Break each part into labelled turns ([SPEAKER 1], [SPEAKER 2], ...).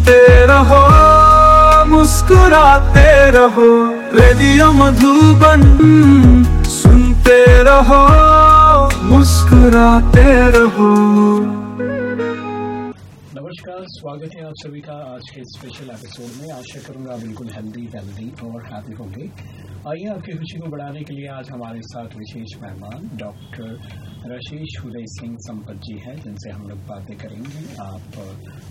[SPEAKER 1] सुनते रहो, मुस्कुराते रहो, रेडियो मधुबन सुनते रहो, मुस्कुराते रहो।
[SPEAKER 2] नमस्कार, स्वागत है आप सभी का आज के स्पेशल एपिसोड में। आशा करूँगा बिल्कुल हेल्दी वेल्दी और हैप्पी होंगे। आइए आपकी खुशी को बढ़ाने के लिए आज हमारे साथ विशेष मेहमान डॉक्टर रशीश उदय सिंह संपत जी हैं, जिनसे हम लोग बातें करेंगे। आप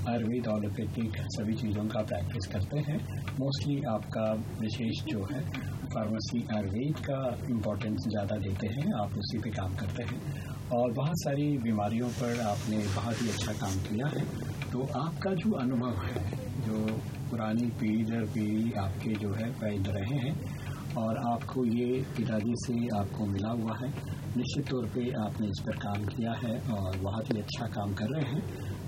[SPEAKER 2] आयुर्वेद ऑलोपैथिक सभी चीज़ों का प्रैक्टिस करते हैं। मोस्टली आपका विशेष जो है, फार्मेसी आयुर्वेद का इम्पोर्टेंस ज़्यादा देते हैं। आप उसी पे काम करते हैं। और बहुत सारी बीमारियों पर आपने बहुत ही अच्छा काम किया है। तो आपका जो अनुभव है, जो पुरानी पीढ़ी दर पीढ़ी आपके जो है वैध रहे हैं और आपको ये पिताजी से आपको मिला हुआ है। निश्चित तौर पे आपने इस पर काम किया है और बहुत ही अच्छा काम कर रहे हैं।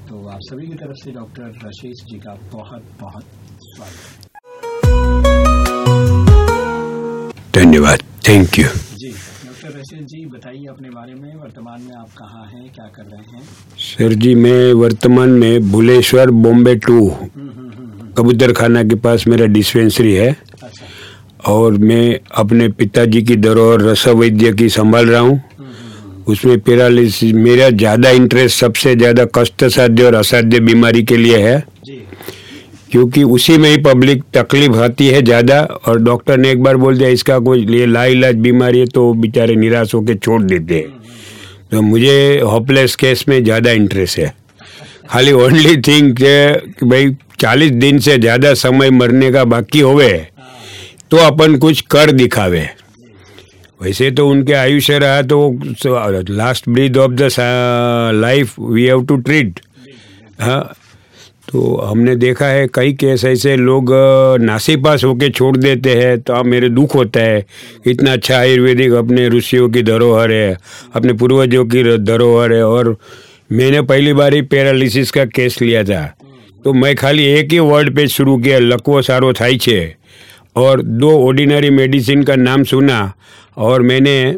[SPEAKER 2] तो आप सभी की तरफ़ से डॉक्टर रशीश जी का बहुत बहुत स्वागत।
[SPEAKER 3] धन्यवाद। Thank you
[SPEAKER 2] ji doctor Rashish ji बताइए अपने बारे में। वर्तमान में आप कहाँ हैं? क्या कर रहे हैं?
[SPEAKER 3] सर जी मैं वर्तमान में भुलेश्वर बॉम्बे टू
[SPEAKER 2] हम्म, हम्म, हम्म,
[SPEAKER 3] कबूतर खाना के पास मेरा डिस्पेंसरी है। और मैं अपने पिताजी की धरोहर रस वैद्य की संभाल रहा हूँ। उसमें पैरालिसिस मेरा ज़्यादा इंटरेस्ट सबसे ज़्यादा कष्ट साध्य और असाध्य बीमारी के लिए है। क्योंकि उसी में ही पब्लिक तकलीफ़ आती है ज़्यादा और डॉक्टर ने एक बार बोल दिया इसका कोई ये लाइलाज बीमारी है तो बेचारे निराश होकर छोड़ देते हैं। तो मुझे होपलेस केस में ज़्यादा इंटरेस्ट है। खाली ओनली थिंग कि भाई चालीस दिन से ज़्यादा समय मरने का बाकी होवे तो अपन कुछ कर दिखावे। वैसे तो उनके आयुष्य रहा तो last breath of the life we have to treat हाँ तो हमने देखा है कई केस ऐसे लोग नासी पास होके छोड़ देते हैं तो अब मेरे दुख होता है। इतना अच्छा आयुर्वेदिक अपने ऋषियों की धरोहर है, अपने पूर्वजों की धरोहर है, और मैंने पहली बार ही पैरालिसिस का केस लिया था। तो मैं खाली एक ही वर्ड पे शुरू किया, लकवो सारो थाई छे। और दो ऑर्डिनरी मेडिसिन का नाम सुना और मैंने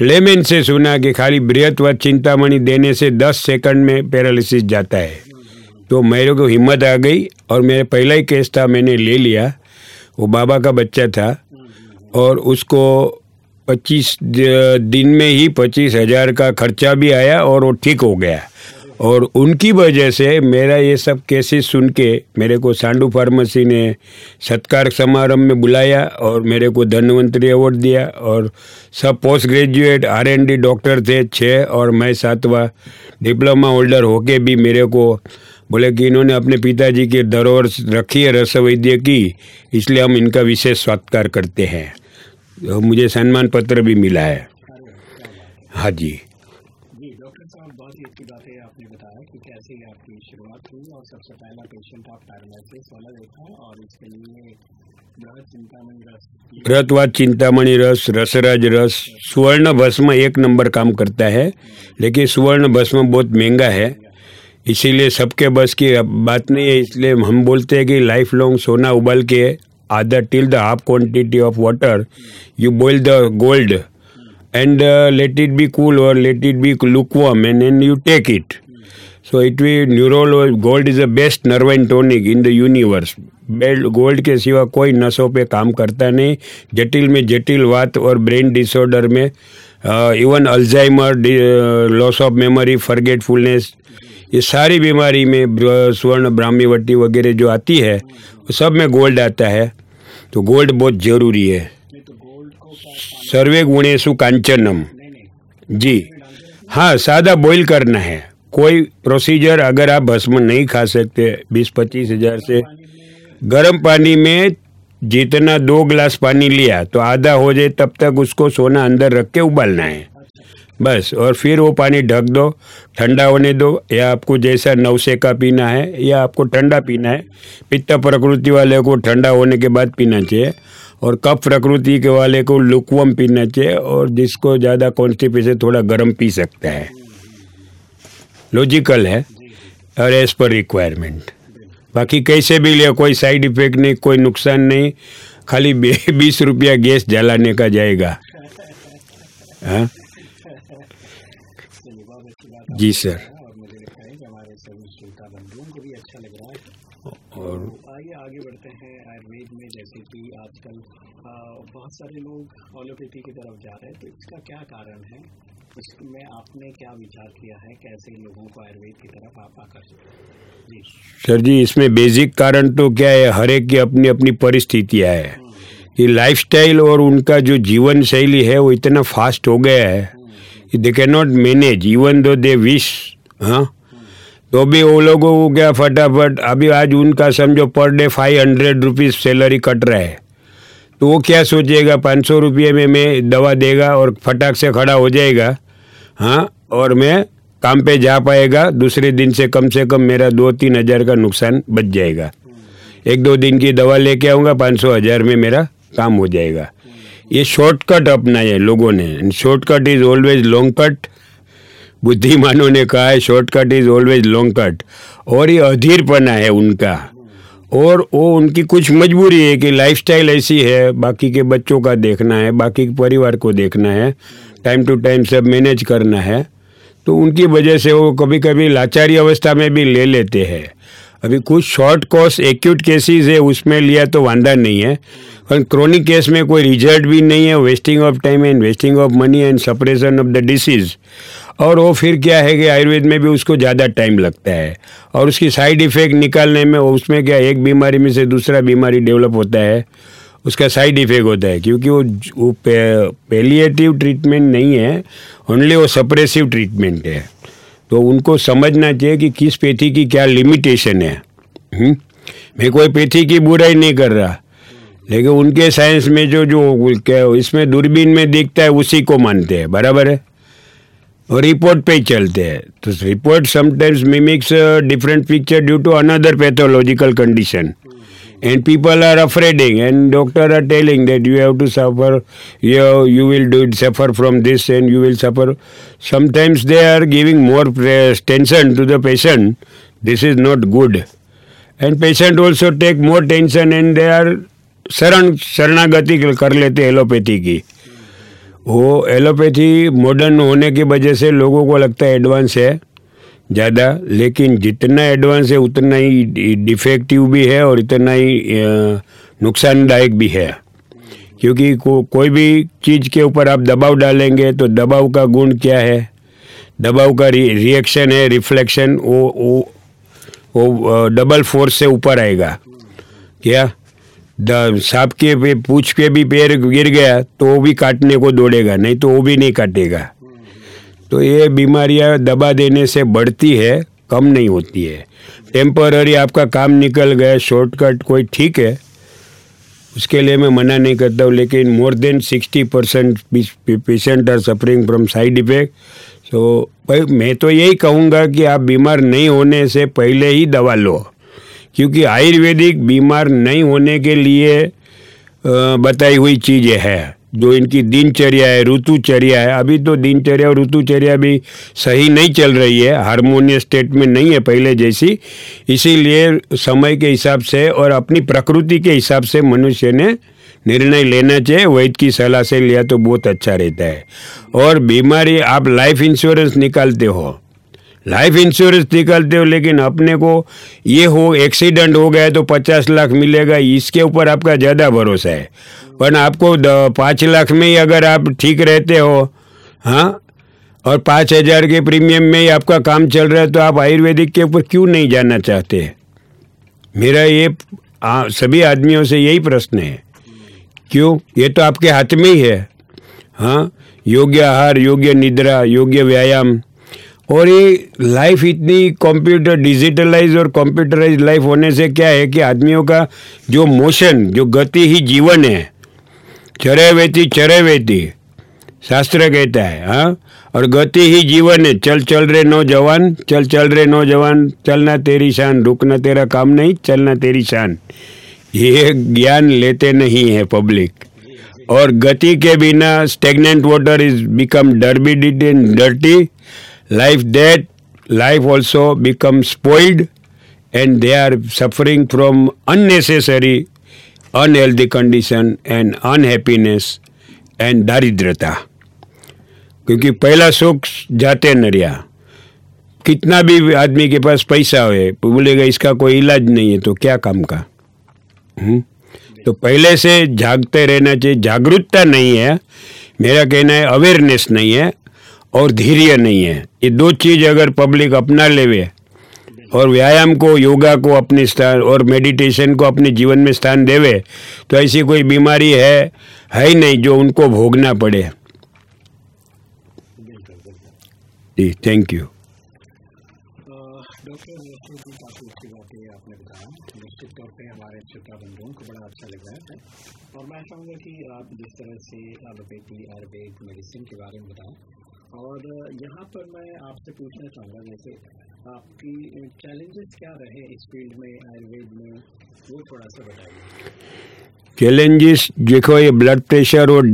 [SPEAKER 3] लेमेन से सुना कि खाली बृहत्वत चिंतामणि देने से दस सेकंड में पैरालिसिस जाता है। तो मेरे को हिम्मत आ गई और मेरे पहला ही केस था, मैंने ले लिया। वो बाबा का बच्चा था और उसको पच्चीस दिन में ही पच्चीस हज़ार का खर्चा भी आया और वो ठीक हो गया। और उनकी वजह से मेरा ये सब केसेस सुन के मेरे को सांडू फार्मेसी ने सत्कार समारंभ में बुलाया और मेरे को धन्वंतरी अवार्ड दिया और सब post graduate R and D doctor थे छः और मैं सातवां डिप्लोमा होल्डर होके भी मेरे को बोले कि इन्होंने अपने पिताजी की धरोहर रखी है रस वैद्य की, इसलिए हम इनका विशेष सत्कार करते हैं। तो मुझे सम्मान पत्र भी मिला है। हाँ जी
[SPEAKER 2] डॉक्टर साहब बहुत ही अच्छी बात है आपने बताया कि कैसे आपकी शुरुआत हुई और सबसे पहला पेशेंट रस
[SPEAKER 3] चिंतामणि रस, रसराज रस, सुवर्ण भस्म एक नंबर काम करता है, लेकिन सुवर्ण भस्म बहुत महँगा है। इसीलिए सबके बस की बात नहीं है, इसलिए हम बोलते हैं कि लाइफ लॉन्ग सोना उबाल के आधा till the half quantity of water you boil the gold and let it be cool और let it be lukewarm and and you take it so, it will, neural gold is the best nerve tonic in the universe. Gold के सिवा कोई नसों पे काम करता नहीं। जटिल में जटिल बात और ब्रेन डिसऑर्डर में even Alzheimer loss of memory forgetfulness ये सारी बीमारी में स्वर्ण ब्राह्मीवटी वगैरह जो आती है सब में गोल्ड आता है। तो गोल्ड बहुत ज़रूरी है। सर्वे गुणेशु कांचनम। जी। हाँ सादा बॉईल करना है। कोई प्रोसीजर अगर आप भस्म नहीं खा सकते, बीस पच्चीस हज़ार से गर्म पानी में जितना दो गिलास पानी लिया तो आधा हो जाए, तब तक उसको सोना अंदर रख के उबालना है। बस, और फिर वो पानी ढक दो, ठंडा होने दो, या आपको जैसा नवसे का पीना है, या आपको ठंडा पीना है, पित्त प्रकृति वाले को ठंडा होने के बाद पीना चाहिए, और कफ प्रकृति के वाले को लुकवम पीना चाहिए, और जिसको ज़्यादा कॉन्स्टिपेशन थोड़ा गर्म पी सकता है। लॉजिकल है और एज पर रिक्वायरमेंट बाकी कैसे भी लिया कोई साइड इफ़ेक्ट नहीं कोई नुकसान नहीं खाली बीस रुपया गैस जलाने का जाएगा। हाँ? जी सर
[SPEAKER 2] और आइए आगे बढ़ते हैं आयुर्वेद में जैसे कि आजकल बहुत सारे लोग होम्योपैथी की तरफ़ जा रहे हैं तो इसका क्या कारण है? इसमें आपने क्या विचार किया है? कैसे लोगों को आयुर्वेद की तरफ़ आप आकर्षित
[SPEAKER 3] सर जी इसमें बेसिक कारण तो क्या है? हर एक की अपनी अपनी परिस्थितियाँ है कि लाइफस्टाइल और उनका जो जीवन शैली है वो इतना फास्ट हो गया है कि they can not manage even though they wish हाँ तो भी वो लोगों को क्या फटाफट अभी आज उनका समझो per day five hundred rupees salary cut रहा है। तो वो क्या सोचेगा? पाँच सौ रुपये में मैं दवा देगा और फटाक से खड़ा हो जाएगा। हाँ और मैं काम पे जा पाएगा, दूसरे दिन से कम से कम मेरा दो तीन हज़ार का नुकसान बच जाएगा। एक दो दिन की दवा लेके आऊँगा पाँच सौ हज़ार में मेरा काम हो जाएगा। ये शॉर्टकट अपना है लोगों ने। Shortcut is always long cut बुद्धिमानों ने कहा है shortcut is always long cut और ये अधीरपना है उनका। और वो उनकी कुछ मजबूरी है कि लाइफस्टाइल ऐसी है, बाकी के बच्चों का देखना है, बाकी के परिवार को देखना है। टाइम टू टाइम सब मैनेज करना है तो उनकी वजह से वो कभी कभी लाचारी अवस्था में भी ले लेते हैं। अभी कुछ शॉर्ट कोर्स एक्यूट केसेस है, उसमें लिया तो वांदा नहीं है। पर क्रोनिक केस में कोई रिज़ल्ट भी नहीं है wasting of time and wasting of money and separation of the disease और वो फिर क्या है कि आयुर्वेद में भी उसको ज़्यादा टाइम लगता है। और उसकी साइड इफ़ेक्ट निकालने में उसमें क्या एक बीमारी में से दूसरा बीमारी डेवलप होता है। उसका साइड इफ़ेक्ट होता है, क्योंकि वो वो पेलिएटिव ट्रीटमेंट नहीं है ओनली वो सप्रेसिव ट्रीटमेंट है। तो उनको समझना चाहिए कि किस पेथी की क्या लिमिटेशन है। हुँ? मैं कोई पेथी की बुराई नहीं कर रहा। लेकिन उनके साइंस में जो जो क्या, इसमें दूरबीन में दिखता है, उसी को मानते हैं, बराबर है? और रिपोर्ट पे ही चलते हैं। तो report sometimes mimics different picture due to another pathological condition and people are afraiding and doctor are telling that you have to suffer you, you will do suffer from this and you will suffer sometimes they are giving more tension to the patient this is not good and patient also take more tension and they are शरण शरणागति कर लेते allopathy की वो allopathy modern होने की वजह से लोगों को लगता है एडवांस है ज़्यादा लेकिन जितना एडवांस है उतना ही डिफेक्टिव भी है और इतना ही नुकसानदायक भी है। क्योंकि को, कोई भी चीज़ के ऊपर आप दबाव डालेंगे तो दबाव का गुण क्या है? दबाव का रि, रिएक्शन है रिफ्लेक्शन वो वो वो डबल फोर्स से ऊपर आएगा। क्या? सांप के पूछ पे भी पैर गिर गया तो वो भी काटने को दौड़ेगा नहीं तो वो भी नहीं काटेगा। तो ये बीमारियाँ दबा देने से बढ़ती है, कम नहीं होती है। टेम्पररी आपका काम निकल गया शॉर्टकट कोई ठीक है, उसके लिए मैं मना नहीं करता हूँ, लेकिन more than sixty percent patient are suffering from side effect so भाई, मैं तो यही कहूँगा कि आप बीमार नहीं होने से पहले ही दवा लो, क्योंकि आयुर्वेदिक बीमार नहीं होने के लिए बताई हुई चीज़ें है। जो इनकी दिनचर्या है, ऋतुचर्या है, अभी तो दिनचर्या और ऋतुचर्या भी सही नहीं चल रही है, हारमोनियस स्टेट में नहीं है पहले जैसी। इसीलिए समय के हिसाब से और अपनी प्रकृति के हिसाब से मनुष्य ने निर्णय लेना चाहिए। वैद्य की सलाह से लिया तो बहुत अच्छा रहता है। और बीमारी, आप लाइफ इंश्योरेंस निकालते हो। लाइफ इंश्योरेंस निकालते हो, लेकिन अपने को ये हो एक्सीडेंट हो गया तो पचास लाख मिलेगा, इसके ऊपर आपका ज़्यादा भरोसा है। पर आपको पाँच लाख में ही अगर आप ठीक रहते हो हाँ? और पाँच हज़ार के प्रीमियम में ही आपका काम चल रहा है तो आप आयुर्वेदिक के ऊपर क्यों नहीं जाना चाहते? मेरा ये आ, सभी आदमियों से यही प्रश्न है। क्यों? ये तो आपके हाथ में ही है हाँ? योग्य आहार योग्य निद्रा योग्य व्यायाम। और ये लाइफ इतनी कंप्यूटर डिजिटलाइज और कंप्यूटराइज लाइफ होने से क्या है कि आदमियों का जो मोशन जो गति ही जीवन है चरे वेती चरे वेती शास्त्र कहता है हाँ? और गति ही जीवन है। चल चल रे नौजवान, चल चल रे नौजवान चलना तेरी शान रुकना तेरा काम नहीं चलना तेरी शान। ये ज्ञान लेते नहीं है पब्लिक और गति के बिना stagnant water is become derby and dirty life that life also become spoiled and they are suffering from unnecessary unhealthy condition and unhappiness and दारिद्रता क्योंकि पहला सुख जाते न कितना भी आदमी के पास पैसा हो बोलेगा, इसका कोई इलाज नहीं है तो क्या काम का? हुँ? तो पहले से जागते रहना चाहिए। जागरूकता नहीं है। मेरा कहना है अवेयरनेस नहीं है और धैर्य नहीं है। ये दो चीज़ अगर पब्लिक अपना लेवे और व्यायाम को, योगा को, अपने स्थान और मेडिटेशन को अपने जीवन में स्थान देवे तो ऐसी कोई बीमारी है है ही नहीं जो उनको भोगना पड़े। जी थैंक यू
[SPEAKER 2] और मैं चाहूँगा कि आप जिस तरह से एलोपैथी, आयुर्वेद, मेडिसिन के बारे में बताएँ, और यहाँ पर मैं आपसे पूछना चाहूँगा, जैसे आपकी चैलेंजेस क्या रहे इस फ़ील्ड में आयुर्वेद में? वो थोड़ा सा बताइए।
[SPEAKER 3] चैलेंजेस देखो ये ब्लड प्रेशर और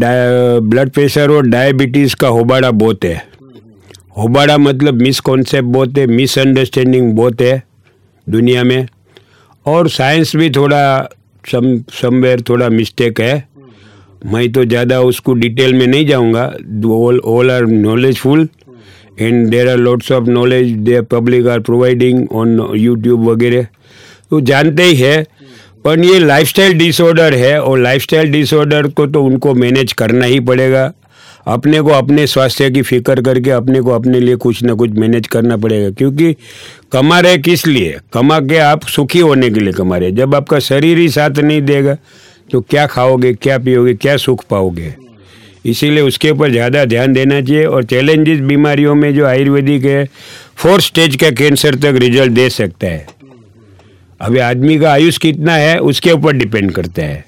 [SPEAKER 3] ब्लड प्रेशर और डायबिटीज़ का होबाड़ा बहुत है। होबाड़ा मतलब मिसकॉन्सेप्ट बहुत है मिसअंडरस्टैंडिंग बहुत है दुनिया में। और साइंस भी थोड़ा सम समवेयर थोड़ा मिस्टेक है। मैं तो ज़्यादा उसको डिटेल में नहीं जाऊँगा all all are knowledgeful and there are lots of knowledge the public are providing on YouTube वगैरह। तो जानते ही है। पर ये लाइफस्टाइल डिसऑर्डर है और लाइफस्टाइल डिसऑर्डर को तो उनको मैनेज करना ही पड़ेगा। अपने को अपने स्वास्थ्य की फ़िक्र करके अपने को अपने लिए कुछ ना कुछ मैनेज करना पड़ेगा। क्योंकि कमा रहे किस लिए? कमा के आप सुखी होने के लिए कमा रहे जब आपका शरीर ही साथ नहीं देगा तो क्या खाओगे, क्या पियोगे, क्या सुख पाओगे? इसीलिए उसके ऊपर ज़्यादा ध्यान देना चाहिए और चैलेंजेस बीमारियों में जो आयुर्वेदिक है फोर्थ स्टेज का कैंसर तक रिज़ल्ट दे सकता है। अभी आदमी का आयुष कितना है, उसके ऊपर डिपेंड करता है।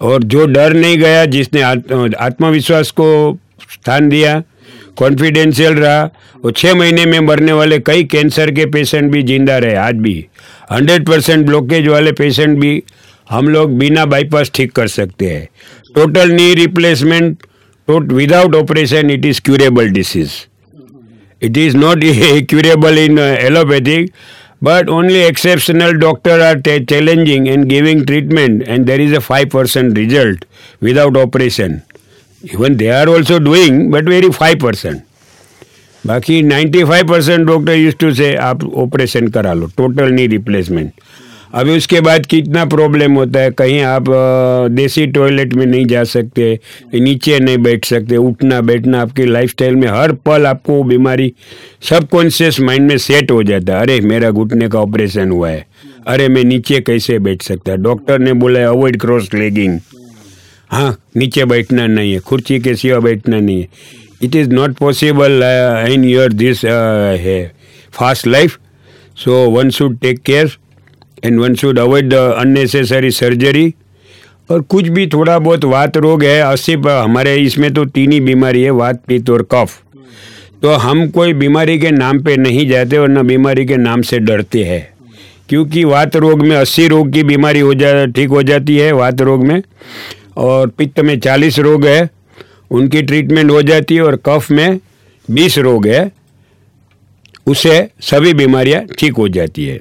[SPEAKER 3] और जो डर नहीं गया, जिसने आत्मविश्वास को स्थान दिया कॉन्फिडेंशियल रहा और छः महीने में मरने वाले कई कैंसर के पेशेंट भी ज़िंदा रहे, आज भी। हंड्रेड परसेंट ब्लॉकेज वाले पेशेंट भी हम लोग बिना बाईपास ठीक कर सकते हैं। Total knee replacement tot without operation it is curable disease it is not curable in allopathic but only exceptional doctor are challenging and giving treatment and there is a five percent result without operation even they are also doing but very five percent बाकी ninety five percent doctor use to say आप operation करा लो. Total knee replacement अभी उसके बाद कितना problem होता है? कहीं आप देसी टॉयलेट में नहीं जा सकते नीचे नहीं बैठ सकते, उठना बैठना आपकी लाइफस्टाइल में हर पल आपको बीमारी सबकॉन्शियस माइंड में सेट हो जाता है। अरे, मेरा घुटने का ऑपरेशन हुआ है। अरे, मैं नीचे कैसे बैठ सकता? डॉक्टर ने बोला अवॉइड क्रॉस लेगिंग हाँ नीचे बैठना नहीं है, खुर्ची के सिवा बैठना नहीं है। It is not possible in your this है fast life so one should take care and one should avoid the unnecessary surgery और कुछ भी थोड़ा बहुत वात रोग है, अस्सी हमारे इसमें तो तीन ही बीमारी है, वात, पित्त और कफ। तो हम कोई बीमारी के नाम पे नहीं जाते और न बीमारी के नाम से डरते हैं। क्योंकि वात रोग में अस्सी रोग की बीमारी हो जा, ठीक हो जाती है वात रोग में। और पित्त में चालीस रोग है, उनकी ट्रीटमेंट हो जाती है और कफ में बीस रोग है उससे सभी बीमारियाँ ठीक हो जाती है।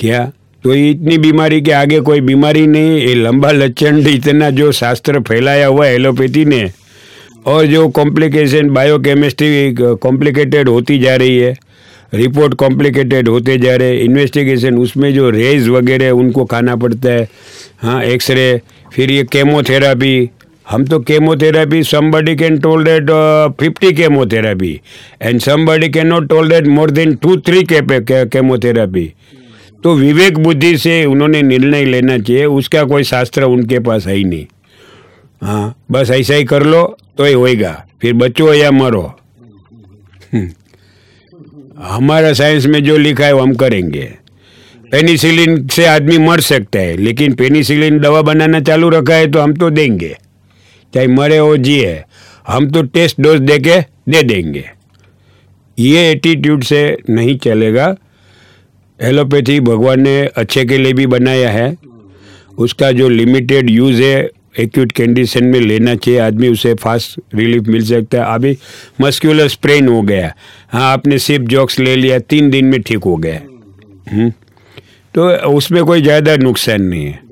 [SPEAKER 3] क्या? तो ये इतनी बीमारी के आगे कोई बीमारी नहीं, ये लंबा लक्षण इतना जो शास्त्र फैलाया हुआ एलोपैथी ने, और जो कॉम्प्लिकेशन बायोकेमिस्ट्री कॉम्प्लिकेटेड होती जा रही है रिपोर्ट कॉम्प्लिकेटेड होते जा रहे इन्वेस्टिगेशन उसमें जो रेज वगैरह उनको खाना पड़ता है हाँ एक्सरे फिर ये केमोथेरापी हम तो chemotherapy somebody can tolerate fifty chemotherapy and somebody can not tolerate more than two three chemotherapy तो विवेक बुद्धि से उन्होंने निर्णय लेना चाहिए, उसका कोई शास्त्र उनके पास है ही नहीं। हाँ बस ऐसा ही कर लो तो ही होएगा। फिर बचो या मरो। हम्म। हमारा साइंस में जो लिखा है वो हम करेंगे। पेनिसिलिन से आदमी मर सकता है, लेकिन पेनिसिलिन दवा बनाना चालू रखा है तो हम तो देंगे। चाहे मरे हो, जिए। हम तो टेस्ट डोज दे के दे देंगे। ये एटीट्यूड से नहीं चलेगा। एलोपैथी भगवान ने अच्छे के लिए भी बनाया है। उसका जो लिमिटेड यूज़ है एक्यूट कंडीशन में लेना चाहिए आदमी, उसे फास्ट रिलीफ मिल सकता है। अभी मस्क्यूलर स्प्रेन हो गया। हाँ आपने सिप जॉक्स ले लिया, तीन दिन में ठीक हो गया। हम्म। तो उसमें कोई ज़्यादा नुकसान नहीं है।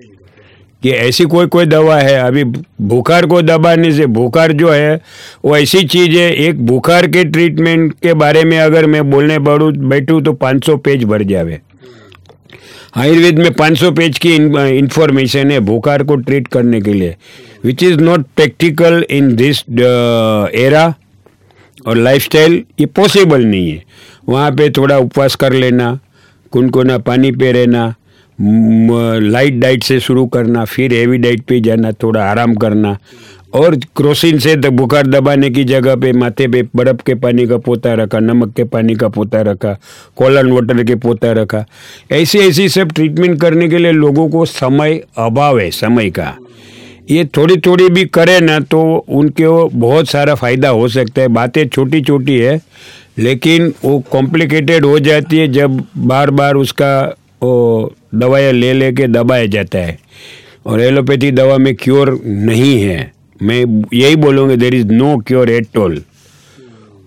[SPEAKER 3] कि ऐसी कोई कोई दवा है, अभी बुखार को दबाने से, बुखार जो है, वो ऐसी चीज़ है, एक बुखार के ट्रीटमेंट के बारे में अगर मैं बोलने बढ़ू, बैठूँ तो 500 पेज भर जावे। आयुर्वेद में 500 पेज की इंफॉर्मेशन है बुखार को ट्रीट करने के लिए which is not practical in this era और लाइफस्टाइल ये पॉसिबल नहीं है। वहाँ पे थोड़ा उपवास कर लेना, कुनकुना पानी पे रहना लाइट डाइट से शुरू करना, फिर हेवी डाइट पे जाना, थोड़ा आराम करना। और क्रोसिन से बुखार दबाने की जगह पे, माथे पे बर्फ़ के पानी का पोता रखा, नमक के पानी का पोता रखा, कोलन वाटर के पोता रखा। ऐसी ऐसी सब ट्रीटमेंट करने के लिए लोगों को समय अभाव है, समय का। ये थोड़ी थोड़ी भी करे ना तो उनके बहुत सारा फ़ायदा हो सकता है। बातें छोटी छोटी है, लेकिन वो कॉम्प्लिकेटेड हो जाती है जब बार बार उसका वो दवाइयाँ ले ले के दबाया जाता है। और एलोपैथी दवा में क्योर नहीं है। मैं यही बोलूँगा there is no cure at all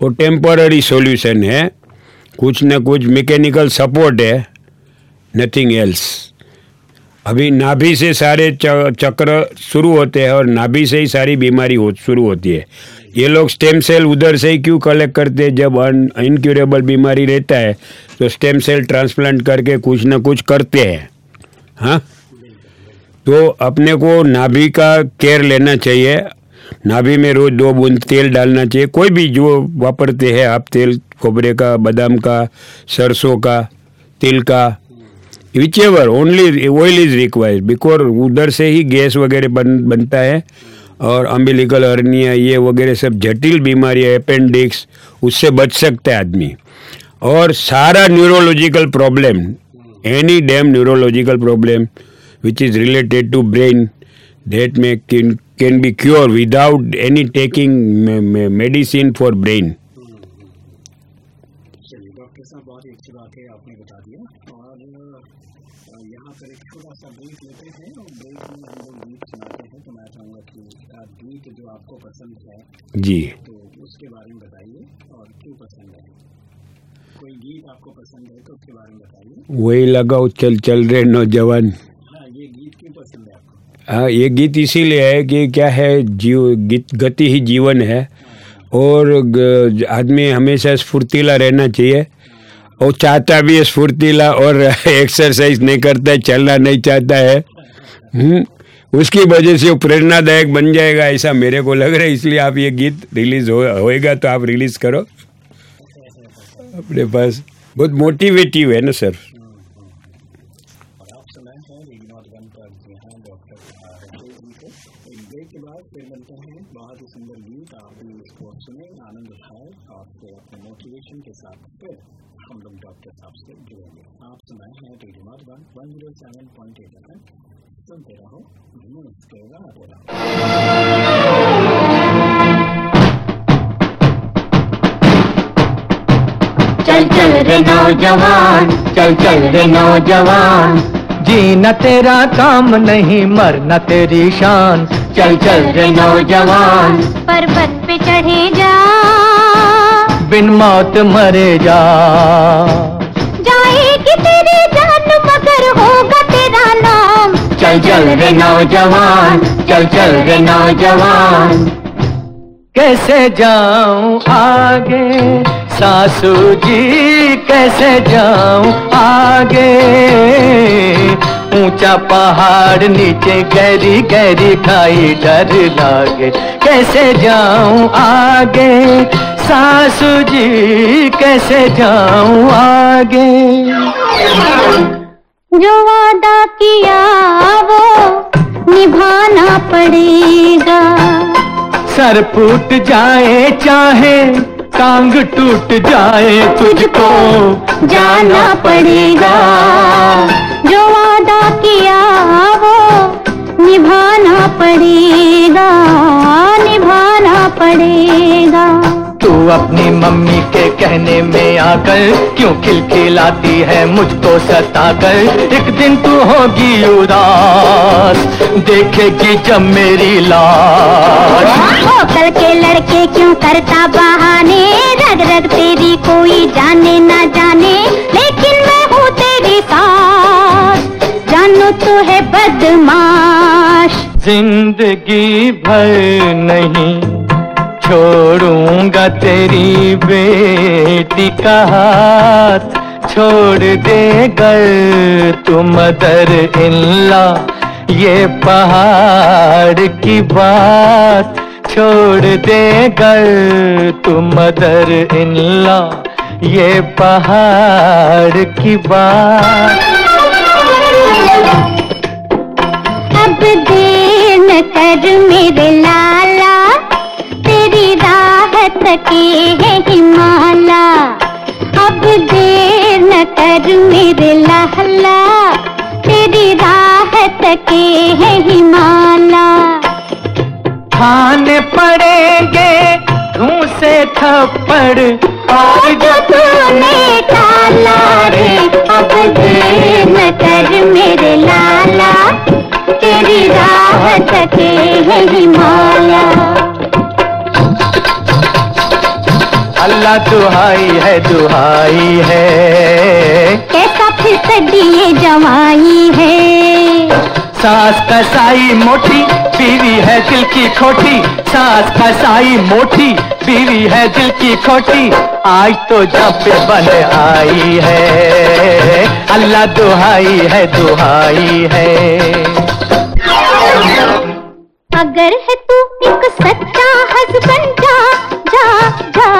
[SPEAKER 3] वो टेम्पररी सॉल्यूशन है। कुछ ना कुछ मैकेनिकल सपोर्ट है। नथिंग एल्स अभी नाभि से सारे चक्र शुरू होते हैं और नाभि से ही सारी बीमारी हो शुरू होती है। ये लोग स्टेम सेल उधर से ही क्यों कलेक्ट करते हैं? जब अन इनक्यूरेबल बीमारी रहता है तो स्टेम सेल ट्रांसप्लांट करके कुछ ना कुछ करते हैं। हाँ? तो अपने को नाभि का केयर लेना चाहिए। नाभि में रोज दो बूंद तेल डालना चाहिए। कोई भी जो वापरते हैं, आप तेल, खोबरे का, बादाम का, सरसों का, तिल का whichever only oil is required because उधर से ही गैस वगैरह बन बनता है। और अम्बिलिकल हर्निया ये वगैरह सब जटिल बीमारियाँ अपेंडिक्स उससे बच सकता है आदमी। और सारा neurological problem any damn neurological problem which is related to brain that may can, can be taking medicine for brain.
[SPEAKER 2] Doctor साहब बहुत अच्छी बात है आपने बता दिया। और यहाँ पर एक छोटा सा ब्रेक लेते हैं और ब्रेक में जो आपको पसंद है
[SPEAKER 3] जी।
[SPEAKER 2] तो उसके बारे में बताइए और क्यों पसंद है। कोई गीत आपको पसंद है तो उसके बारे में बताइए।
[SPEAKER 3] वही लगाओ चल चल रहे नौजवान। हाँ ये गीत इसीलिए है कि क्या है जीव गीत गति ही जीवन है। और आदमी हमेशा स्फूर्तिला रहना चाहिए। और चाहता भी है स्फूर्तिला और एक्सरसाइज नहीं करता है चलना नहीं चाहता है। हम्म, उसकी वजह से वो प्रेरणादायक बन जाएगा, ऐसा मेरे को लग रहा है। इसलिए आप ये गीत रिलीज़ हो, होएगा तो आप रिलीज़ करो। अपने पास बहुत मोटिवेटिव है ना सर
[SPEAKER 2] डॉक्टर साहब से जुड़ेंगे आप सुनाए हैं one zero seven point eight सुनते रहो।
[SPEAKER 4] चल चल रे नौजवान चल चल रे नौजवान। जीना तेरा काम नहीं मरना तेरी शान। चल चल रे नौजवान। पर्वत पे चढ़े जा। बिन मौत मरे जा। जाएगी तेरी चल चल रे नौजवान, चल चल रे नौजवान। कैसे जाऊँ आगे? सासू जी, कैसे जाऊँ आगे? ऊँचा पहाड़ नीचे गहरी गहरी खाई डर लागे। कैसे जाऊँ आगे? सासू जी, कैसे जाऊँ आगे? जो वादा किया वो निभाना पड़ेगा। सर फूट जाए चाहे टांग टूट जाए तुझको जाना पड़ेगा। जो वादा किया वो निभाना पड़ेगा निभाना पड़ेगा। अपनी मम्मी के कहने में आकर क्यों खिलखिलाती है मुझको सताकर? एक दिन तू होगी उदास देखेगी जब मेरी लाश।
[SPEAKER 5] कल के लड़के क्यों करता बहाने? रग रग तेरी कोई जाने ना जाने लेकिन मैं हूँ तेरी साथ जानो तो है बदमाश।
[SPEAKER 4] ज़िंदगी भर नहीं छोड़ूँगा तेरी बेटी का हाथ। छोड़ दे गर तू मदर इल्ला ये पहाड़ की बात। छोड़ दे गर तू मदर इल्ला ये पहाड़ की बात।
[SPEAKER 5] अब देर न कर मेरे तेरी राहत के है हिमाला। अब देर न कर मेरे लाला। तेरी राहत के है हिमाला।
[SPEAKER 4] खाने पड़ेंगे से थप्पड़। और जो
[SPEAKER 5] तूने टाला रे अब देर न कर मेरे लाला। तेरी राहत के है हिमाला।
[SPEAKER 4] अल्लाह दुहाई है दुहाई है।
[SPEAKER 5] कैसा फिर दिए जवाई है?
[SPEAKER 4] सास कसाई मोटी बीवी है दिल की खोटी। सास कसाई मोटी बीवी है दिल की खोटी। आज तो जब बन आई है। अल्लाह दुहाई है दुहाई है।
[SPEAKER 5] अगर है तू एक सच्चा हस्बैंड जा जा जा।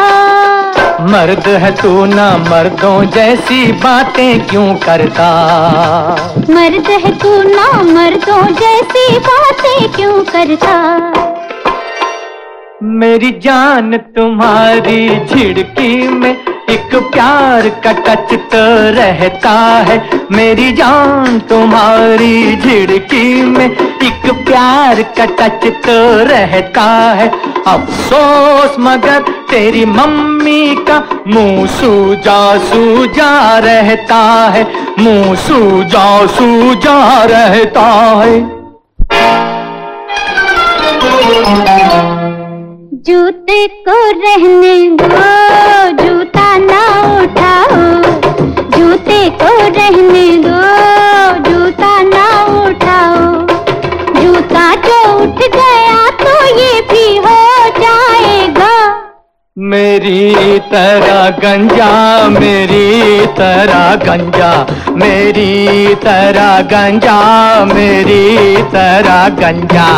[SPEAKER 4] मर्द है तू ना मर्दों जैसी बातें क्यों करता?
[SPEAKER 5] मर्द है तू ना मर्दों जैसी बातें क्यों करता?
[SPEAKER 4] मेरी जान तुम्हारी झिड़की में एक प्यार का टच तो रहता है। मेरी जान तुम्हारी झिड़की में एक प्यार का टच तो रहता है। अफसोस, मगर तेरी मम्मी का मुँह सूजा सूजा रहता है। मुँह सूजा सूजा रहता है।
[SPEAKER 5] जूते को रहने दो, जूता उठाओ, जूते को रहने दो, जूता ना उठाओ। जूता जो उठ गया तो ये भी हो जाएगा।
[SPEAKER 4] मेरी तरह गंजा, मेरी तरह गंजा, मेरी तरह गंजा, मेरी तरह गंजा।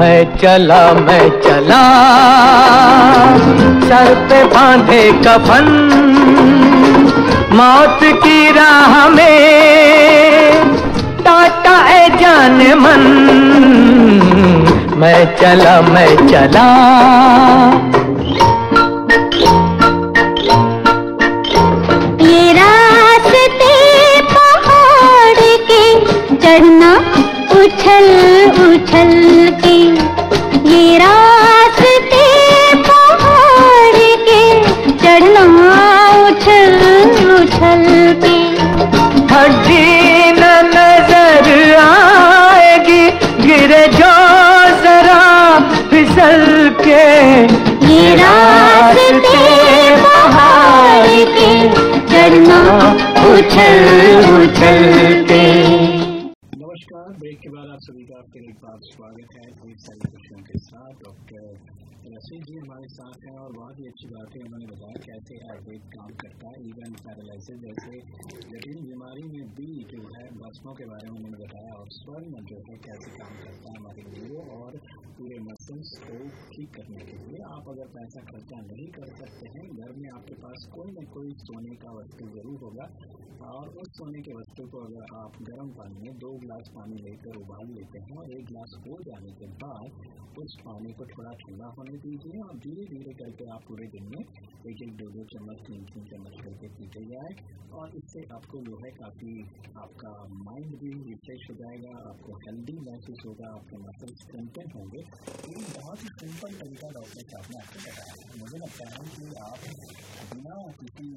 [SPEAKER 4] मैं चला मैं चला। सर पे बांधे कफन। मौत की राह में टाटा है जान मन। मैं चला मैं चला।
[SPEAKER 5] उछल उछल। उछल उछल
[SPEAKER 2] नमस्कार, ब्रेक के बाद आप सभी का फिर एक बार स्वागत है ढेर सारी खुशियों के साथ। डॉक्टर रशीद जी हमारे साथ हैं और बहुत ही अच्छी बात है, उन्होंने बताया कैसे आयुर्वेद काम करता है। इवन पैरालिसिस जैसे जटिल बीमारी में भी जो है, भस्मों के बारे में उन्होंने बताया और स्वर्ण जो है, कैसे काम करता है हमारे न्यूरो और पूरे मसल्स को ठीक करने के लिए। आप अगर पैसा खर्चा नहीं कर सकते हैं, घर में आपके पास कोई ना कोई सोने का वस्तु ज़रूर होगा और उस सोने के वस्तु को अगर आप गर्म पानी में दो गिलास पानी लेकर उबाल लेते हैं और एक गिलास हो जाने के बाद उस पानी को थोड़ा ठंडा होने दीजिए और धीरे धीरे करके आप पूरे दिन में एक एक दो दो चम्मच तीन तीन चम्मच करके पीते जाए और इससे आपको जो है काफ़ी आपका माइंड भी रिफ्रेश हो जाएगा, आपको हेल्दी महसूस होगा, आपके मसल स्ट्रेंथन होंगे। ये बहुत ही सिंपल तरीका डॉक्टर साहब ने आपको बताया मुझे लगता है कि आप बिना किसी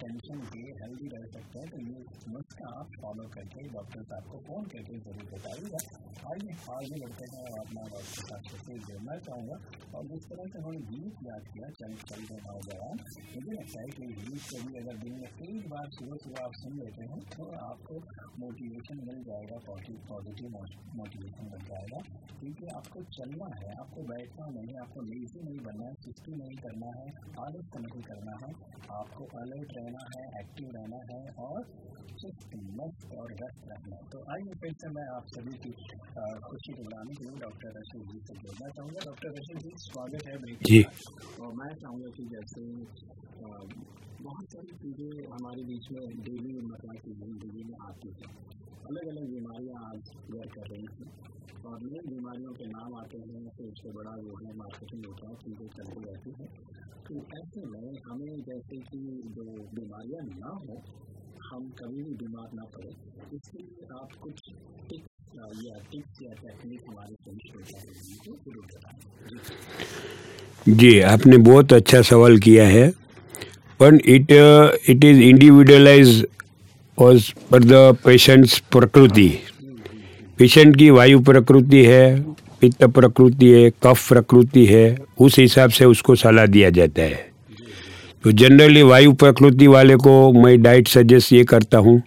[SPEAKER 2] टेंशन के हेल्दी रह सकते हैं तो ये नुस्खा आप फॉलो करके डॉक्टर साहब को फ़ोन करके ज़रूर बताइएगा आइए आगे बढ़ते हैं और अपना डॉक्टर साहब से फिर जोड़ना चाहूँगा और जिस तरह से हमने गीत याद किया चल चल रहे नौजवान मुझे लगता है कि गीत को भी अगर दिन में एक बार सुबह सुबह आप सुन लेते हैं तो आपको मोटिवेशन मिल जाएगा पॉजिटिव मोटिवेशन मिल जाएगा क्योंकि आपको चलना है आपको बैठना नहीं आपको लेजी नहीं बनना है सुस्ती नहीं करना है आलस नहीं करना है आपको अलर्ट रहना है एक्टिव रहना है और चुस्त मस्त और व्यस्त रहना है। तो आइए फिर से मैं आप सभी की खुशी को बढ़ाने के लिए डॉक्टर रशीद जी से जोड़ना चाहूँगा। डॉक्टर रशीद जी स्वागत है
[SPEAKER 3] जी।
[SPEAKER 2] और मैं चाहूँगा कि जैसे बहुत सारी चीज़ें हमारे बीच में डेली मतलब की ज़िंदगी में आती है। अलग अलग बीमारियाँ आज वेयर कर रही हैं। और नई बीमारियों के नाम आते हैं तो उससे बड़ा जो है मार्केटिंग होता है, चीज़ें चलती रहती है। तो ऐसे में हमें जैसे कि जो बीमारियाँ ना हो, हम कभी भी बीमार ना पड़े। इसके लिए आप कुछ टिप्स या टिप्स या टेक्निक हमारे को ज़रूर बताएँ।
[SPEAKER 3] जी, आपने बहुत अच्छा सवाल किया है। पर it it is individualize as per the patients प्रकृति पेशेंट की वायु प्रकृति है, पित्त प्रकृति है, कफ प्रकृति है, उस हिसाब से उसको सलाह दिया जाता है। तो जनरली वायु प्रकृति वाले को मैं डाइट सजेस्ट ये करता हूँ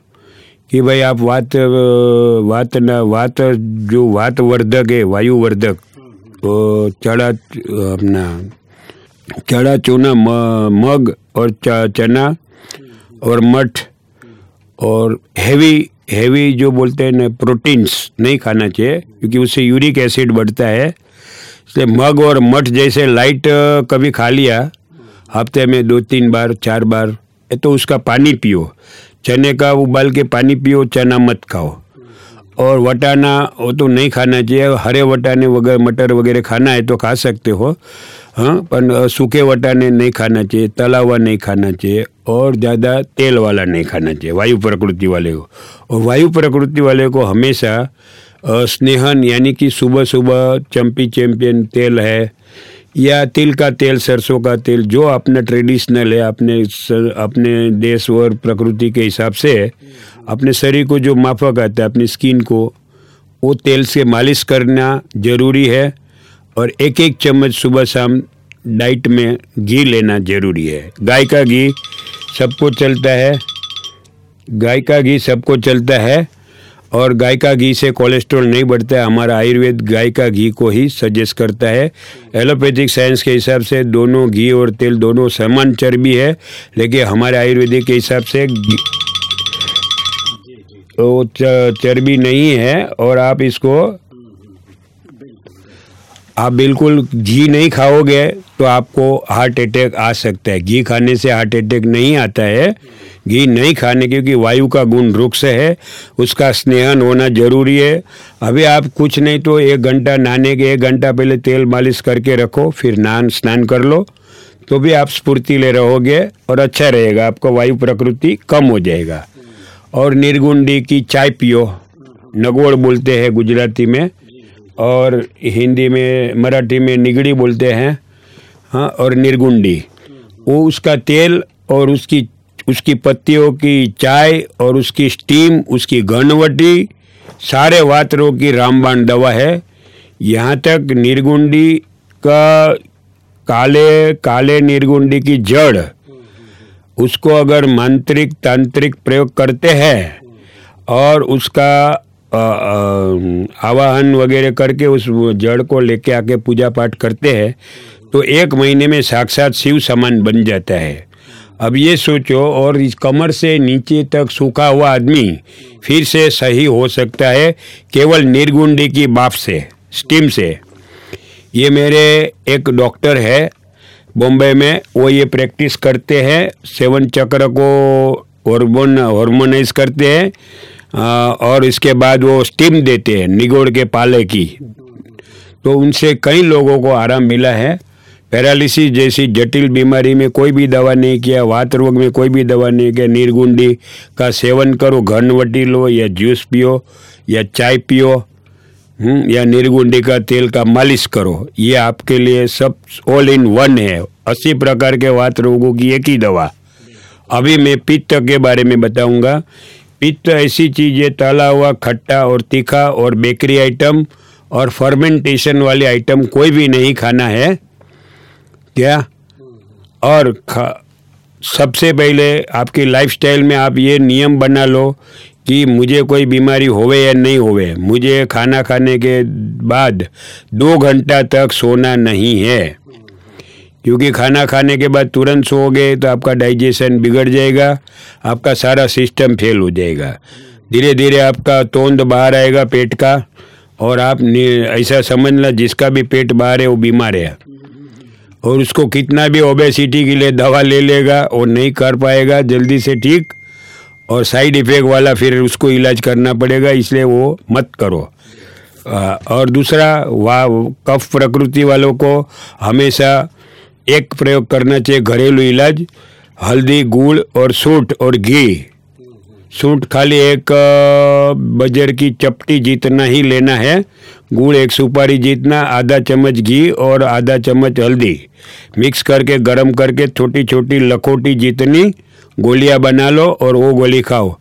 [SPEAKER 3] कि भाई आप वात वात न, वात जो वात वर्धक है वायु वर्धक तो चढ़ा, अपना, चढ़ा चूना मग और चना और मठ और हैवी हैवी जो बोलते हैं ना प्रोटीन्स नहीं खाना चाहिए, क्योंकि उससे यूरिक एसिड बढ़ता है। इसलिए मग और मठ जैसे लाइट कभी खा लिया, हफ़्ते में दो तीन बार, चार बार तो उसका पानी पियो। चने का उबाल के पानी पियो, चना मत खाओ। और वटाना, वो तो नहीं खाना चाहिए, हरे वटाने वगैरह, मटर वगैरह खाना है तो खा सकते हो हाँ पर सूखे वटाने नहीं खाना चाहिए, तला हुआ नहीं खाना चाहिए। और ज़्यादा तेल वाला नहीं खाना चाहिए, वायु प्रकृति वाले को। और वायु प्रकृति वाले को हमेशा स्नेहन, यानी कि सुबह सुबह चम्पी चैम्पियन तेल है, या तिल का तेल, सरसों का तेल, जो अपना ट्रेडिशनल है, अपने अपने देश और प्रकृति के हिसाब से, अपने शरीर को जो माफक आता है, अपनी स्किन को, वो तेल से मालिश करना ज़रूरी है, और एक एक चम्मच सुबह शाम डाइट में घी लेना ज़रूरी है। गाय का घी सबको चलता है। गाय का घी सबको चलता है और गाय का घी से कोलेस्ट्रॉल नहीं बढ़ता है। हमारा आयुर्वेद गाय का घी को ही सजेस्ट करता है। एलोपैथिक साइंस के हिसाब से दोनों घी और तेल दोनों समान चर्बी है, लेकिन हमारे आयुर्वेदिक के हिसाब से तो चर्बी नहीं है और आप इसको आप बिल्कुल घी नहीं खाओगे तो आपको हार्ट अटैक आ सकता है। घी खाने से हार्ट अटैक नहीं आता है। घी नहीं खाने क्योंकि वायु का गुण रुक्ष है, उसका स्नेहन होना ज़रूरी है। अभी आप कुछ नहीं तो एक घंटा नहाने के एक घंटा पहले तेल मालिश करके रखो, फिर नान स्नान कर लो। तो भी आप स्फूर्ति ले रहोगे और अच्छा रहेगा, आपका वायु प्रकृति कम हो जाएगा। और निर्गुंडी की चाय पियो। नगोड़ बोलते हैं गुजराती में और हिंदी में, मराठी में निगड़ी बोलते हैं हाँ और निर्गुंडी। वो उसका तेल और उसकी उसकी पत्तियों की चाय और उसकी स्टीम उसकी घनवटी, सारे वात रोग की रामबाण दवा है। यहाँ तक निर्गुंडी का काले काले निर्गुंडी की जड़, उसको अगर मांत्रिक, तांत्रिक प्रयोग करते हैं और उसका आवाहन वगैरह करके उस जड़ को लेके आके पूजा पाठ करते हैं तो एक महीने में साक्षात शिव समान बन जाता है। अब ये सोचो, और इस कमर से नीचे तक सूखा हुआ आदमी फिर से सही हो सकता है, केवल निर्गुंडी की बाप से, स्टीम से। ये मेरे एक डॉक्टर है, बॉम्बे में, वो ये प्रैक्टिस करते हैं, सेवन चक्र को हॉर्मोन हॉर्मोनाइज करते हैं और इसके बाद वो स्टीम देते हैं निगोड़ के पाले की। तो उनसे कई लोगों को आराम मिला है। पैरालिसिस जैसी जटिल बीमारी में कोई भी दवा नहीं किया वात रोग में कोई भी दवा नहीं किया निर्गुंडी का सेवन करो घनवटी लो या जूस पियो या चाय पियो हम्म, या निर्गुंडी का तेल का मालिश करो। ये आपके लिए सब ऑल इन वन है। अस्सी प्रकार के वात रोगों की एक ही दवा। अभी मैं पित्त के बारे में बताऊँगा। पित्त ऐसी चीज़ तला हुआ, खट्टा और तीखा और बेकरी आइटम और फर्मेंटेशन वाले आइटम कोई भी नहीं खाना है। क्या? और खा, सबसे पहले आपकी लाइफस्टाइल में आप ये नियम बना लो कि मुझे कोई बीमारी होवे या नहीं होवे। मुझे खाना खाने के बाद दो घंटा तक सोना नहीं है। क्योंकि खाना खाने के बाद तुरंत सोओगे तो आपका डाइजेशन बिगड़ जाएगा, आपका सारा सिस्टम फेल हो जाएगा। धीरे धीरे आपका तोंद बाहर आएगा पेट का और आप ऐसा समझना जिसका भी पेट बाहर है वो बीमार है। और उसको कितना भी ओबेसिटी के लिए दवा ले लेगा और नहीं कर पाएगा, जल्दी से ठीक और साइड इफ़ेक्ट वाला फिर उसको इलाज करना पड़ेगा, इसलिए वो मत करो। और दूसरा वाह कफ प्रकृति वालों को हमेशा एक प्रयोग करना चाहिए, घरेलू इलाज, हल्दी, गुड़ और सूट और घी। सूट खाली एक बजर की चपटी जितना ही लेना है। गुड़ एक सुपारी जितना, आधा चम्मच घी और आधा चम्मच हल्दी। मिक्स करके, गरम करके छोटी छोटी लखोटी जितनी, गोलियाँ बना लो और वो गोली खाओ।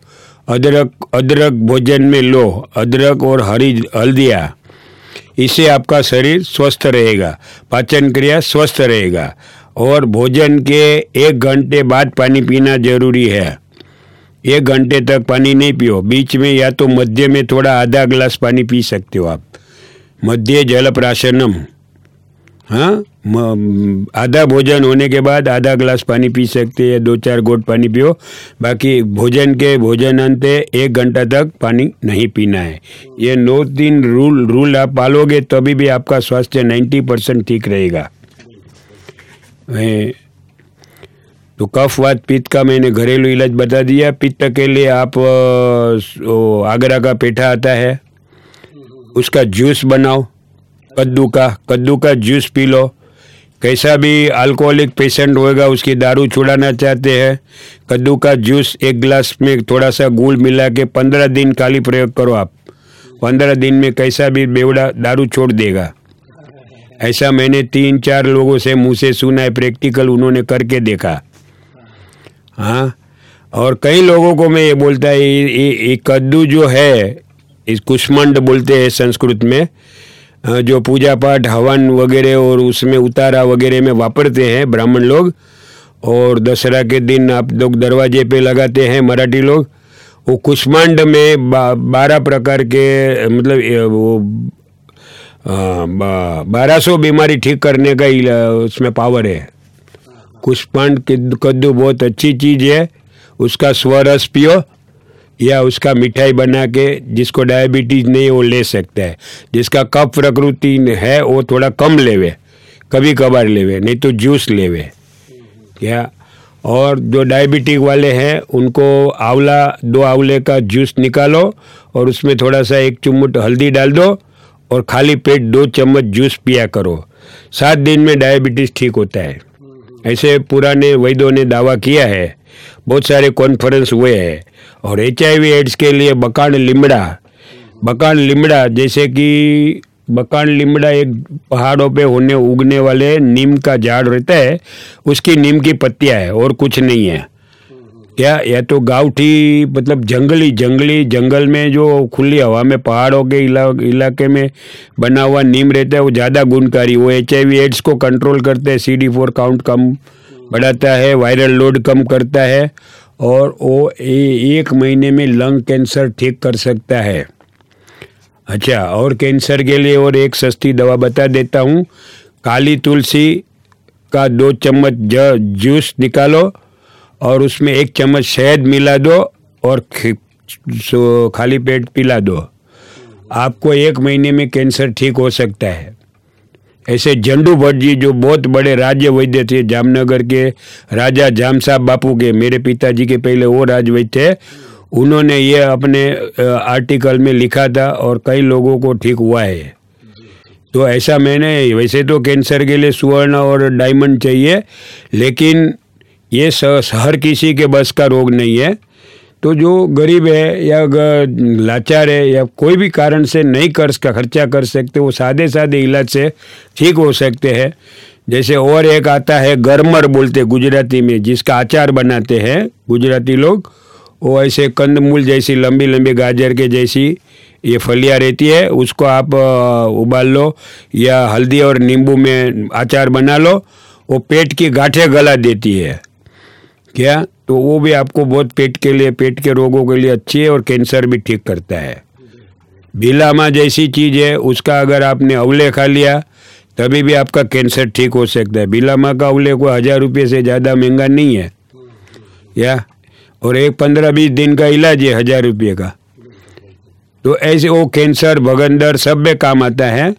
[SPEAKER 3] अदरक अदरक भोजन में लो। अदरक और हरी हल्दिया। इससे आपका शरीर स्वस्थ रहेगा पाचन क्रिया स्वस्थ रहेगा और भोजन के एक घंटे बाद पानी पीना ज़रूरी है। एक घंटे तक पानी नहीं पियो। बीच में या तो मध्य में थोड़ा आधा ग्लास पानी पी सकते हो आप। मध्य जल प्राशनम हाँ? आधा भोजन होने के बाद आधा ग्लास पानी पी सकते हैं, दो चार गोट पानी पियो। बाकी भोजन के भोजन अंत एक घंटा तक पानी नहीं पीना है। ये नौ दिन रूल रूल आप पालोगे तभी भी आपका स्वास्थ्य नाइन्टी परसेंट ठीक रहेगा। तो कफ वात पित्त का मैंने घरेलू इलाज बता दिया। पित्त के लिए आप आगरा का पेठा आता है, उसका जूस बनाओ। कद्दू का कद्दू का जूस पी लो। कैसा भी अल्कोहलिक पेशेंट होएगा, उसकी दारू छुड़ाना चाहते हैं, कद्दू का जूस एक गिलास में थोड़ा सा गुड़ मिला के पंद्रह दिन खाली प्रयोग करो आप। पंद्रह दिन में कैसा भी बेवड़ा दारू छोड़ देगा। ऐसा मैंने तीन चार लोगों से मुँह से सुना है प्रैक्टिकल उन्होंने करके देखा। हाँ और कई लोगों को मैं ये बोलता है ये कद्दू जो है, इस कुष्मंड बोलते हैं संस्कृत में जो पूजा पाठ हवन वगैरह और उसमें उतारा वगैरह में वापरते हैं ब्राह्मण लोग। और दशहरा के दिन आप लोग दरवाजे पे लगाते हैं मराठी लोग। वो कुष्मांड में बारह प्रकार के मतलब वो बारह सौ बीमारी ठीक करने का ही उसमें पावर है। कुष्मांड कद्दू बहुत अच्छी चीज़ है। उसका स्वरस पियो या उसका मिठाई बना के जिसको डायबिटीज़ नहीं वो ले सकता है। जिसका कफ प्रकृति है, वो थोड़ा कम लेवे कभी कभार लेवे, नहीं तो जूस लेवे। क्या? और जो डायबिटिक वाले हैं, उनको आंवला, दो आंवले का जूस निकालो और उसमें थोड़ा सा एक चुम्मट हल्दी डाल दो और खाली पेट दो चम्मच जूस पिया करो। सात दिन में डायबिटीज़ ठीक होता है। ऐसे पुराने वैद्यों ने दावा किया है। बहुत सारे कॉन्फ्रेंस हुए हैं। और एचआईवी एड्स के लिए बकान लिमड़ा बकान लिमड़ा जैसे कि बकान लिमड़ा एक पहाड़ों पे होने उगने वाले नीम का झाड़ रहता है उसकी नीम की पत्तियाँ है और कुछ नहीं है। क्या या तो गाउठी मतलब जंगली जंगली जंगल में जो खुली हवा में पहाड़ों के इला, इलाके में बना हुआ नीम रहता है वो ज़्यादा गुणकारी वो एच एड्स को कंट्रोल करते हैं सी डी फोर काउंट कम बढ़ाता है वायरल लोड कम करता है और वो एक महीने में लंग कैंसर ठीक कर सकता है। अच्छा और कैंसर के लिए और एक सस्ती दवा बता देता हूँ। काली तुलसी का दो चम्मच जूस निकालो और उसमें एक चम्मच शहद मिला दो और खाली पेट पिला दो। आपको एक महीने में कैंसर ठीक हो सकता है। ऐसे झंडू भट्ट जी जो बहुत बड़े राज्य वैद्य थे, जामनगर के राजा जाम साहब बापू के, मेरे पिताजी के पहले वो राजवैद्य थे, उन्होंने ये अपने आर्टिकल में लिखा था और कई लोगों को ठीक हुआ है। तो ऐसा मैंने, वैसे तो कैंसर के लिए स्वर्ण और डायमंड चाहिए, लेकिन ये हर किसी के बस का रोग नहीं है। तो जो गरीब है या लाचार है या कोई भी कारण से नहीं कर का खर्चा कर सकते, वो सादे सादे इलाज से ठीक हो सकते हैं। जैसे और एक आता है गरमर बोलते गुजराती में, जिसका अचार बनाते हैं गुजराती लोग, वो ऐसे कंदमूल जैसी लंबी लंबी गाजर के जैसी ये फलियाँ रहती है, उसको आप उबाल लो या हल्दी और नींबू में अचार बना लो, वो पेट की गाठे गला देती है। क्या? तो वो भी आपको बहुत पेट के लिए, पेट के रोगों के लिए अच्छी है और कैंसर भी ठीक करता है। बिलामा जैसी चीज़ है, उसका अगर आपने अवले खा लिया, तभी भी आपका कैंसर ठीक हो सकता है। बिलामा का अवले को हज़ार रुपये से ज़्यादा महँगा नहीं है। या? और एक पंद्रह बीस दिन का इलाज है हज़ार रुपये का। तो ऐसे वो कैंसर भगंदर सब में काम आता है।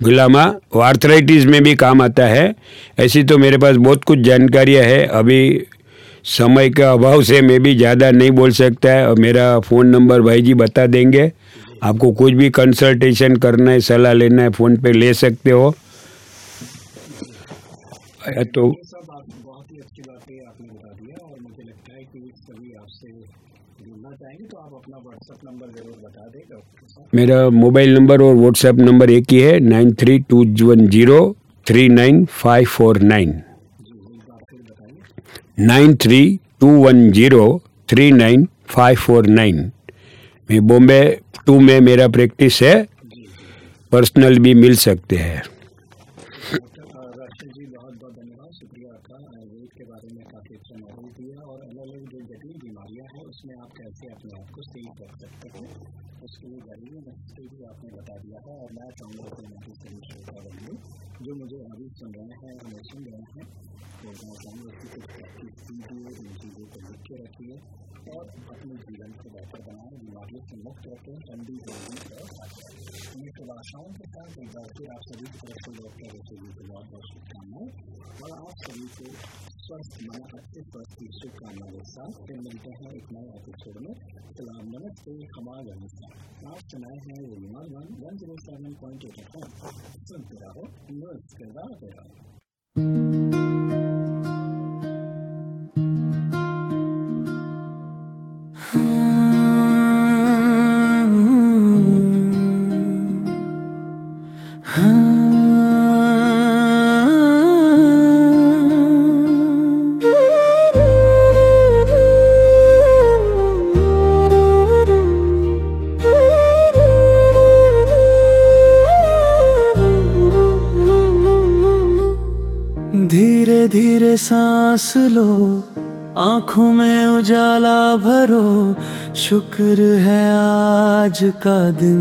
[SPEAKER 3] गुलामा आर्थराइटिस में भी काम आता है। ऐसी तो मेरे पास बहुत कुछ जानकारियाँ है। अभी समय के अभाव से मैं भी ज़्यादा नहीं बोल सकता। है और मेरा फ़ोन नंबर भाई जी बता देंगे। आपको कुछ भी कंसल्टेशन करना है सलाह लेना है फ़ोन पे ले सकते हो। या तो मेरा मोबाइल नंबर और व्हाट्सएप नंबर एक ही है nine three two one zero three nine five four nine. Nine three two one zero three nine five four nine. मैं बॉम्बे टू में मेरा प्रैक्टिस है। पर्सनल भी मिल सकते हैं।
[SPEAKER 2] जो मुझे अभी सुन रहे हैं और सुन रहे हैं तो मैं चाहूँगा प्रैक्टिस कीजिए इन चीज़ों को लिख के रखिए और अपने जीवन को बेहतर बनाएँ बीमारियों से मुक्त रखें ठंडी गर्मी इन शुभ आशाओं के साथ एक बार फिर आप सभी तरफ़ से डॉक्टर रसोई को बहुत बहुत शुभकामनाएँ और आप सभी को स्वस्थ मन अच्छे स्वस्थ की शुभकामनाओं के साथ फिर मिलते हैं एक नए एपिसोड में सलाम नमस्ते हमारे अनुसार आप सुनाए हैं one one one zero seven point eight F सुनते रहो न्यूज़ करवाते रहो
[SPEAKER 1] सांस लो, आँखों में उजाला भरो। शुक्र है आज का दिन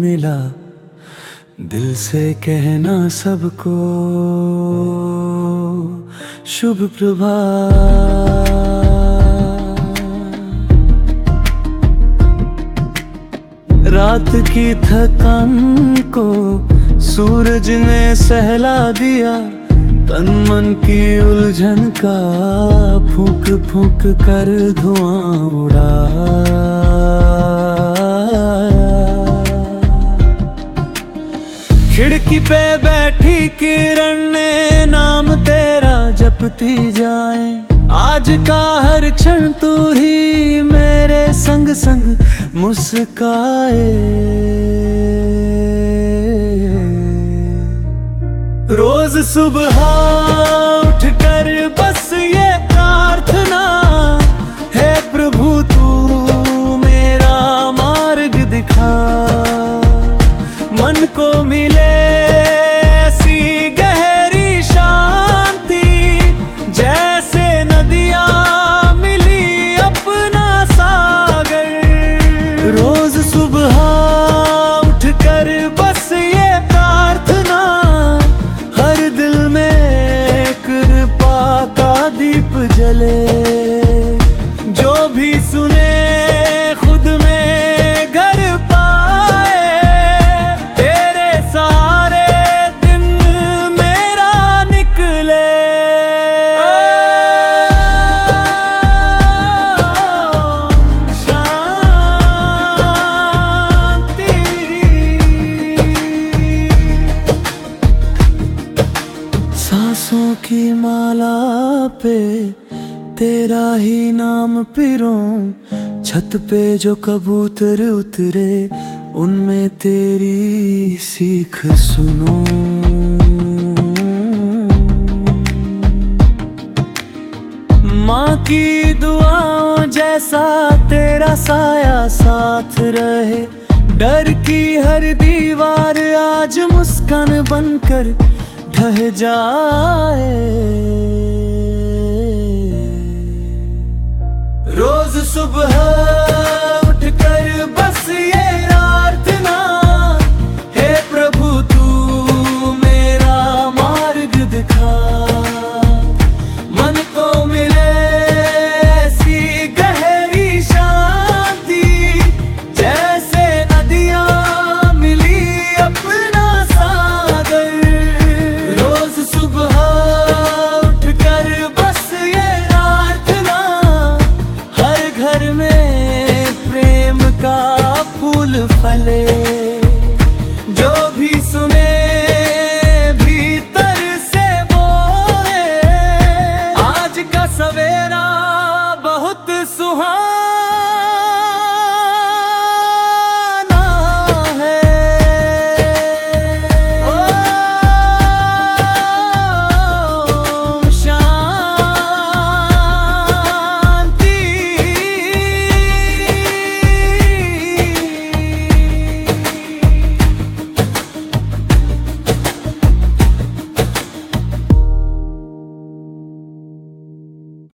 [SPEAKER 1] मिला। दिल से कहना सबको, शुभ प्रभात। रात की थकान को सूरज ने सहला दिया। तन मन की उलझन का फूक फूक कर धुआँ उड़ा। खिड़की पे बैठी किरण ने नाम तेरा जपती जाए। आज का हर क्षण तू ही मेरे संग संग मुस्काए। रोज सुबह जो कबूतर उतरे, उनमें तेरी सीख सुनो। माँ की दुआओं जैसा तेरा साया साथ रहे, डर की हर दीवार आज मुस्कान बनकर ढह जाए। रोज सुबह